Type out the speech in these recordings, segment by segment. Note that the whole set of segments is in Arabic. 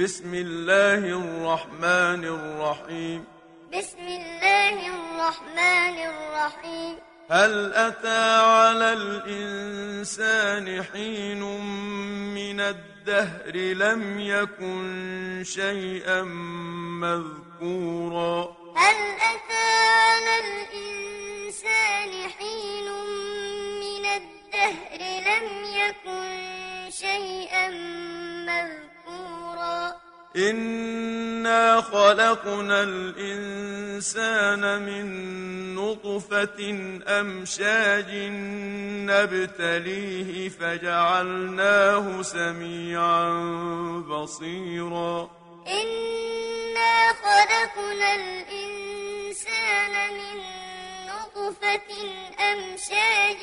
بسم الله الرحمن الرحيم بسم الله الرحمن الرحيم هل أتى على الإنسان حين من الدهر لم يكن شيئا مذكورا هل أتى على الإنسان حين إنا خلقنا الإنسان من نطفة أمشاج نبتليه فجعلناه سميعا بصيرا إنا خلقنا الإنسان من نطفة أمشاج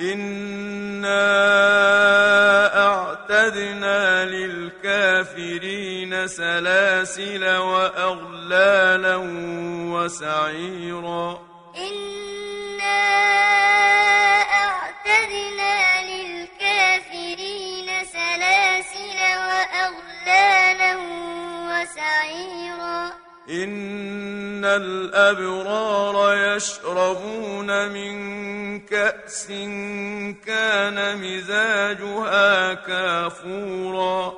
إنا أعتدنا للكافرين سلاسل وأغلالا وسعيرا إنا إن الأبرار يشربون من كأس كان مزاجها كافورا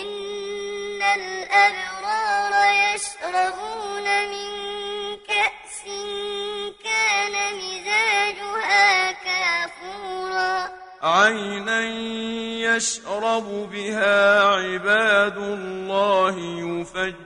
إن الأبرار يشربون من كأس كان مزاجها كافورا عينا يشرب بها عباد الله يفجر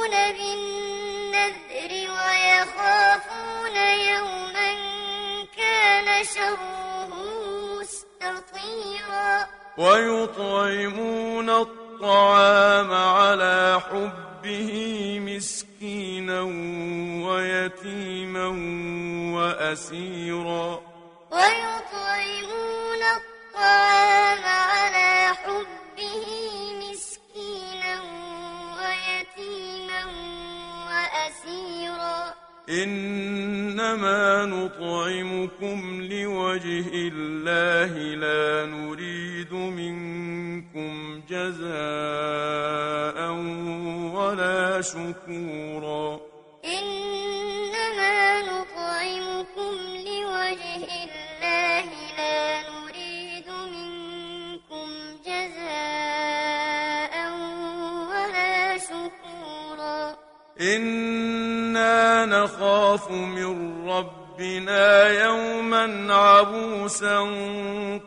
ويطعمون الطعام على حبه مسكينا ويتيما وأسيرا. ويطعمون الطعام على حبه مسكينا ويتيما وأسيرا. إنما نطعمكم لوجه الله لا نريد منكم جزاء ولا شكورا. إنما نطعمكم لوجه الله لا نريد منكم جزاء ولا شكورا. إنا نخاف من ربنا ربنا يوما عبوسا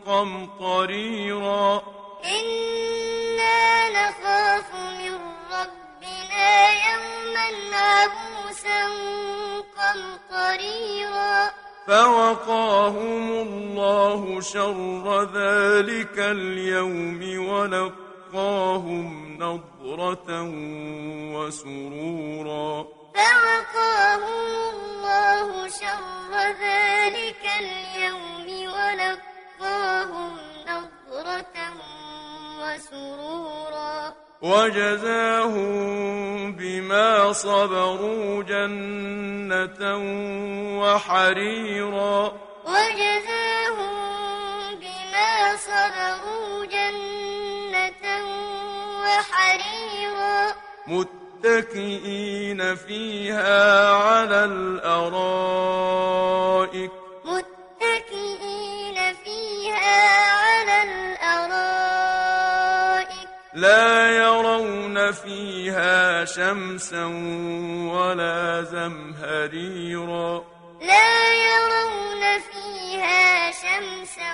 قمطريرا. إنا نخاف من ربنا يوما عبوسا قمطريرا. فوقاهم الله شر ذلك اليوم ولقاهم نظرة وسرورا. فوقاهم اليوم ولقاهم نظرة وسرورا. وجزاهم بما صبروا جنة وحريرا. وجزاهم بما صبروا جنة وحريرا. متكئين فيها على الأرائك. شمسا ولا زمهريرا. لا يرون فيها شمسا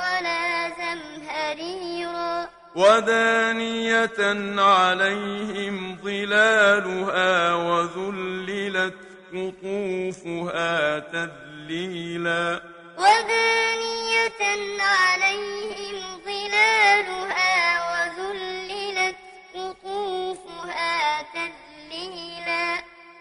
ولا زمهريرا. ودانية عليهم ظلالها وذللت قطوفها تذليلا. ودانية عليهم ظلالها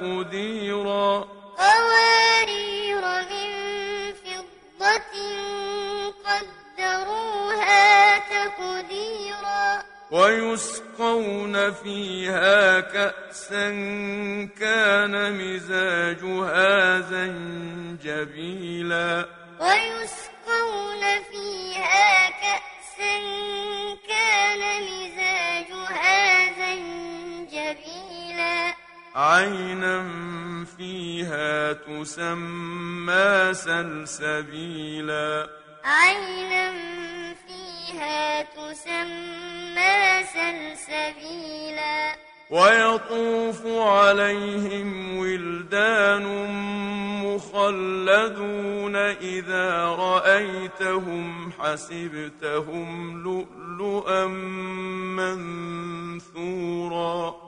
قديرا. قوارير من فضة قدروها تقديرا. ويسقون فيها كأسا كان مزاجها زنجبيلا. عينا فيها تسمى سلسبيلا عينا فيها تسمى سلسبيلا ويطوف عليهم ولدان مخلدون إذا رأيتهم حسبتهم لؤلؤا منثورا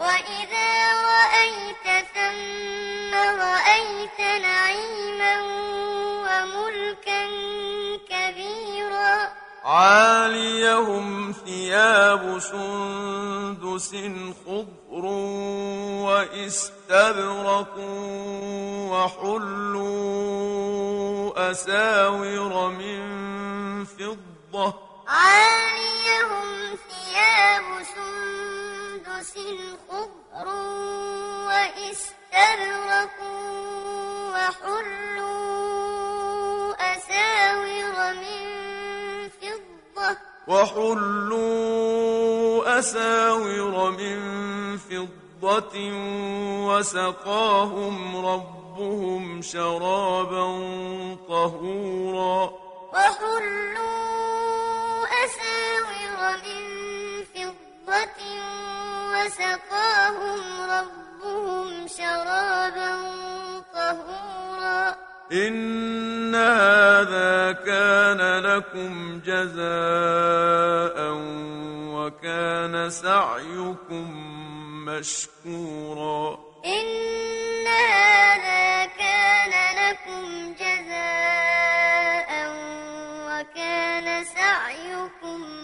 وَإِذَا رَأَيْتَ ثَمَّ رَأَيْتَ نَعِيمًا وَمُلْكًا كَبِيرًا عَالِيَهُمْ ثِيَابُ سُنْدُسٍ خُضْرٌ وَإِسْتَبْرَقٌ وَحُلُّوا أَسَاوِرَ مِنْ فِضَّةٍ عَالِيَهُمْ ثِيَابُ سُنْدُسٍ لباس خضر وإستبرق وحلوا أساور من فضة. وحلوا أساور من فضة وسقاهم ربهم شرابا طهورا. وحلوا فسقاهم ربهم شرابا طهورا. إن هذا كان لكم جزاء وكان سعيكم مشكورا. إن هذا كان لكم جزاء وكان سعيكم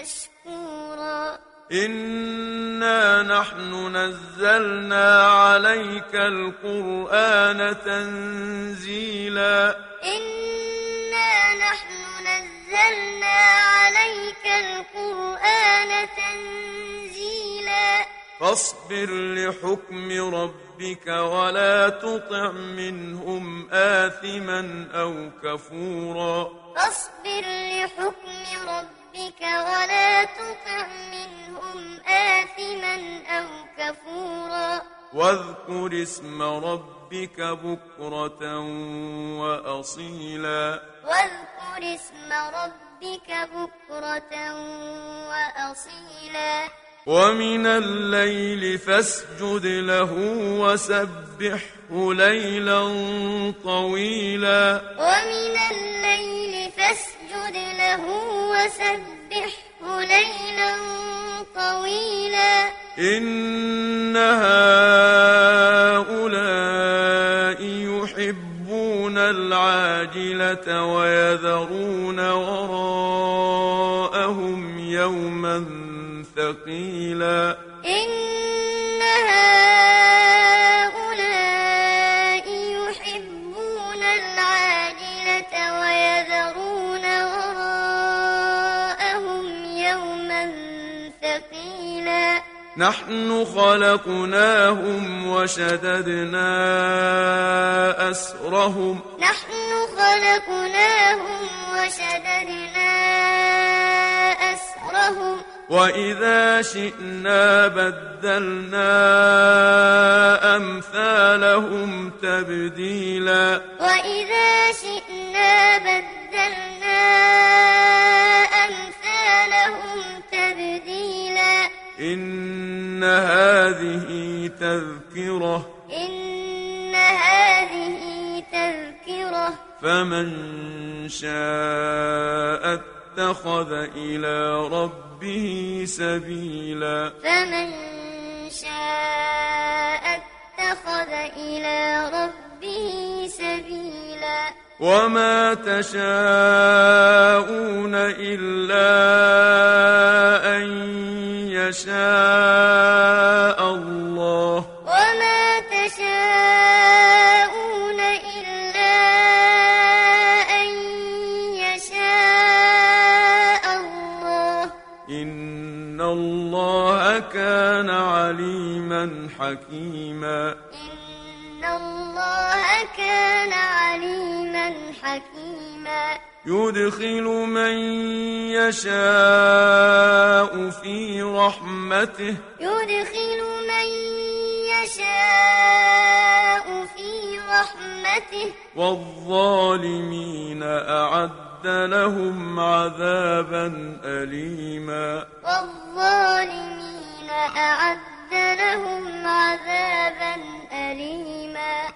مشكورا. إنا نحن نزلنا عليك القرآن تنزيلا. إنا نحن نزلنا عليك القرآن تنزيلا. فاصبر لحكم ربك ولا تطع منهم آثما أو كفورا. فاصبر لحكم ربك ربك ولا تطع منهم آثما أو كفورا. واذكر اسم ربك بكرة وأصيلا. واذكر اسم ربك بكرة وأصيلا. ومن الليل فاسجد له وسبحه ليلا طويلا. ومن الليل وسبحه ليلا طويلا. إنها نحن خلقناهم وشددنا أسرهم. نحن خلقناهم وشددنا أسرهم. وإذا شئنا بدلنا أمثالهم تبديلا. وإذا شئنا بدلنا هذه تذكرة. إن هذه تذكرة. فمن شاء اتخذ إلى ربه سبيلا. فمن شاء اتخذ إلى ربه سبيلا. وما تشاءون إلا يشاء الله. وما تشاءون إلا أن يشاء الله. إن الله كان عليما حكيما. إن الله كان عليما حكيما. يدخل من يشاء في رحمته يدخل من يشاء في رحمته والظالمين أعد لهم عذابا أليما والظالمين أعد لهم عذابا أليما